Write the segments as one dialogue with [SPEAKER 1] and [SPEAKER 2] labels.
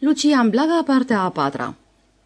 [SPEAKER 1] Lucian Blaga, partea a patra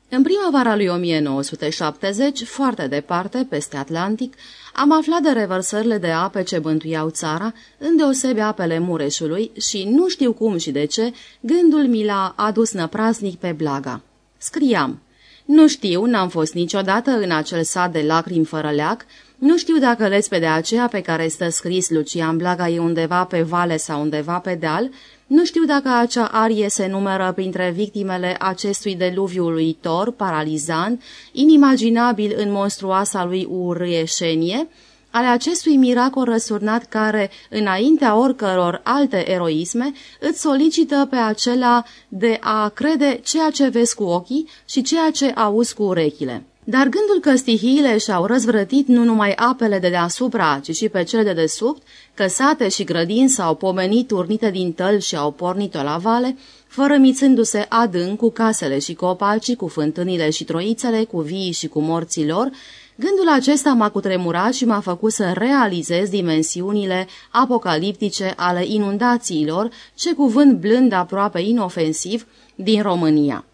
[SPEAKER 1] În primăvara lui 1970, foarte departe, peste Atlantic, am aflat de revărsările de ape ce bântuiau țara, îndeosebi apele Mureșului și, nu știu cum și de ce, gândul mi l-a adus năprasnic pe Blaga. Scriam, nu știu, n-am fost niciodată în acel sat de lacrimi fără leac, nu știu dacă de aceea pe care stă scris Lucian Blaga e undeva pe vale sau undeva pe deal, nu știu dacă acea arie se numără printre victimele acestui deluviu uluitor, paralizant, inimaginabil în monstruoasa lui urieșenie, ale acestui miracol răsurnat care, înaintea oricăror alte eroisme, îți solicită pe acela de a crede ceea ce vezi cu ochii și ceea ce auzi cu urechile. Dar gândul că stihiile și-au răzvrătit nu numai apele de deasupra, ci și pe cele de desubt, că sate și grădini s-au pomenit urnite din tăl și au pornit-o la vale, fără mițându-se adânc cu casele și copacii, cu fântânile și troițele, cu vii și cu morții lor, Gândul acesta m-a cutremurat și m-a făcut să realizez dimensiunile apocaliptice ale inundațiilor, ce cuvânt blând aproape inofensiv, din România.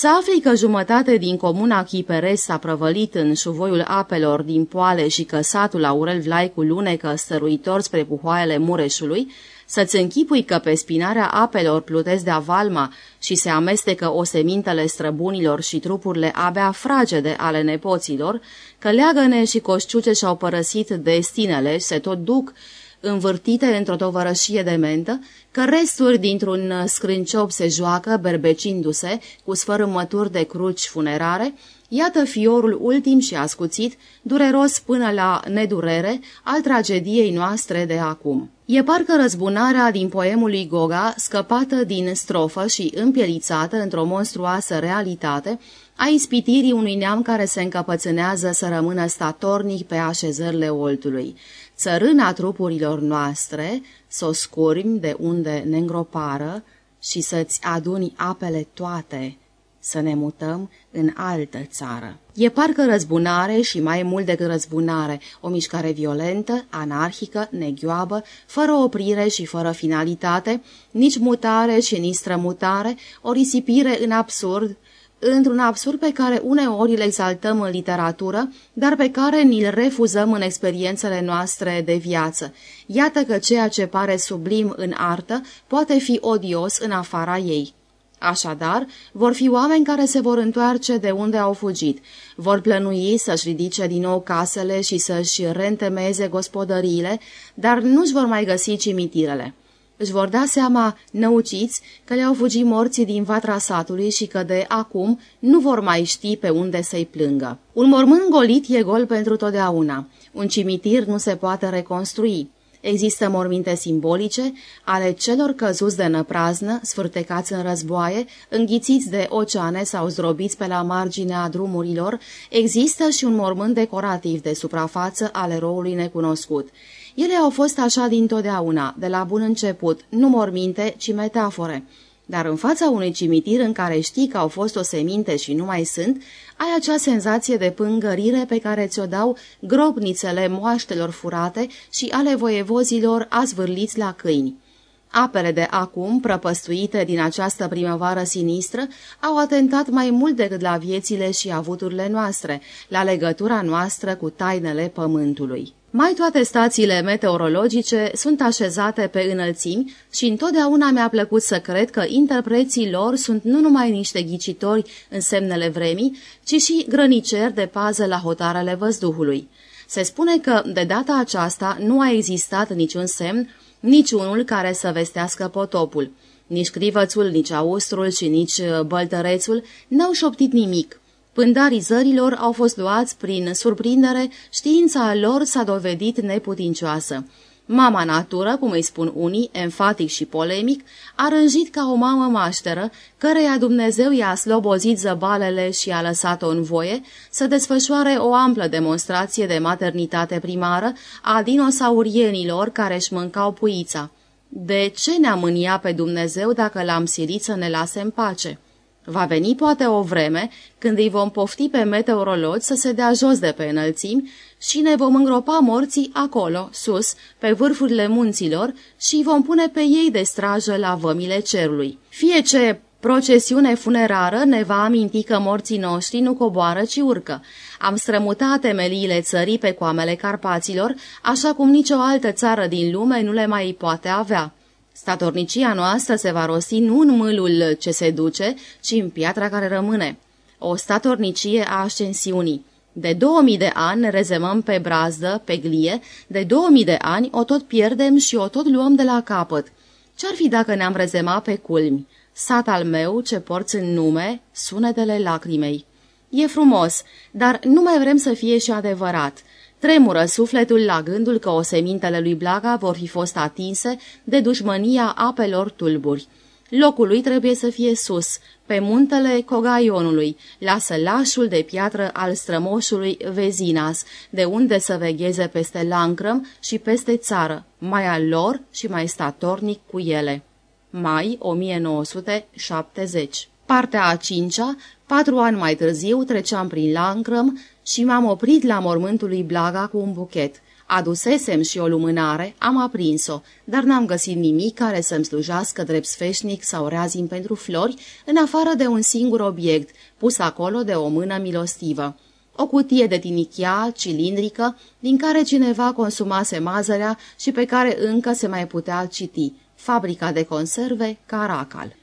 [SPEAKER 1] Să afli că jumătate din comuna Chiperes s-a prăvălit în șuvoiul apelor din poale și că satul Aurel Vlaicu lunecă stăruitor spre puhoaiele Mureșului, să-ți închipui că pe spinarea apelor plutesc de avalma și se amestecă osemintele străbunilor și trupurile abia fragede ale nepoților, că leagăne și coșciuce și-au părăsit destinele și se tot duc învârtite într-o tovărășie de mentă, că resturi dintr-un scrânciop se joacă, berbecindu-se, cu sfărâmături de cruci funerare, iată fiorul ultim și ascuțit, dureros până la nedurere, al tragediei noastre de acum. E parcă răzbunarea din poemul lui Goga, scăpată din strofă și împielițată într-o monstruoasă realitate, a ispitirii unui neam care se încăpățânează să rămână statornic pe așezările oltului țărâna trupurilor noastre, să o scurmi de unde ne îngropară și să-ți aduni apele toate, să ne mutăm în altă țară. E parcă răzbunare și mai mult decât răzbunare, o mișcare violentă, anarhică, neghioabă, fără oprire și fără finalitate, nici mutare și nici strămutare, o risipire în absurd, într-un absurd pe care uneori îl exaltăm în literatură, dar pe care ni-l refuzăm în experiențele noastre de viață. Iată că ceea ce pare sublim în artă poate fi odios în afara ei. Așadar, vor fi oameni care se vor întoarce de unde au fugit, vor plănui să-și ridice din nou casele și să-și rentemeze gospodăriile, dar nu-și vor mai găsi cimitirele își vor da seama, năuciți, că le-au fugit morții din vatra satului și că de acum nu vor mai ști pe unde să-i plângă. Un mormânt golit e gol pentru totdeauna. Un cimitir nu se poate reconstrui. Există morminte simbolice ale celor căzuți de năpraznă, sfârtecați în războaie, înghițiți de oceane sau zdrobiți pe la marginea drumurilor. Există și un mormânt decorativ de suprafață al eroului necunoscut. Ele au fost așa dintotdeauna, de la bun început, nu morminte, ci metafore. Dar în fața unui cimitir în care știi că au fost o seminte și nu mai sunt, ai acea senzație de pângărire pe care ți-o dau grobnițele moaștelor furate și ale voievozilor azvârliți la câini. Apele de acum, prăpăstuite din această primăvară sinistră, au atentat mai mult decât la viețile și avuturile noastre, la legătura noastră cu tainele pământului. Mai toate stațiile meteorologice sunt așezate pe înălțimi și întotdeauna mi-a plăcut să cred că interpreții lor sunt nu numai niște ghicitori în semnele vremii, ci și grăniceri de pază la hotarele văzduhului. Se spune că, de data aceasta, nu a existat niciun semn, niciunul care să vestească potopul. Nici crivățul, nici austrul și nici băltărețul n-au șoptit nimic – Pândarii zărilor au fost luați prin surprindere, știința lor s-a dovedit neputincioasă. Mama natură, cum îi spun unii, enfatic și polemic, a rânjit ca o mamă mașteră, căreia Dumnezeu i-a slobozit zăbalele și a lăsat-o în voie să desfășoare o amplă demonstrație de maternitate primară a dinosaurienilor care își mâncau puița. De ce ne-a mânia pe Dumnezeu dacă l-am silit să ne lase în pace? Va veni poate o vreme când îi vom pofti pe meteorologi să se dea jos de pe înălțimi și ne vom îngropa morții acolo, sus, pe vârfurile munților și vom pune pe ei de strajă la vămile cerului. Fie ce Procesiune funerară ne va aminti că morții noștri nu coboară, ci urcă. Am strămutat temeliile țării pe coamele Carpaților, așa cum nicio altă țară din lume nu le mai poate avea. Statornicia noastră se va rosti nu în mâlul ce se duce, ci în piatra care rămâne. O statornicie a ascensiunii. De 2000 de ani ne rezemăm pe brazdă, pe glie, de 2000 de ani o tot pierdem și o tot luăm de la capăt. Ce-ar fi dacă ne-am rezema pe culmi? Sat al meu, ce porți în nume, sunetele lacrimei. E frumos, dar nu mai vrem să fie și adevărat. Tremură sufletul la gândul că osemintele lui Blaga vor fi fost atinse de dușmănia apelor tulburi. Locul lui trebuie să fie sus, pe muntele Cogaionului, la sălașul de piatră al strămoșului Vezinas, de unde să vegheze peste Lancrăm și peste țară, mai al lor și mai statornic cu ele. Mai 1970 Partea a cincea, patru ani mai târziu, treceam prin Lancrăm și m-am oprit la mormântul lui Blaga cu un buchet – Adusesem și o lumânare, am aprins-o, dar n-am găsit nimic care să-mi slujească drept sfeșnic sau reazim pentru flori, în afară de un singur obiect, pus acolo de o mână milostivă. O cutie de tinichia, cilindrică, din care cineva consumase mazărea și pe care încă se mai putea citi. Fabrica de conserve Caracal.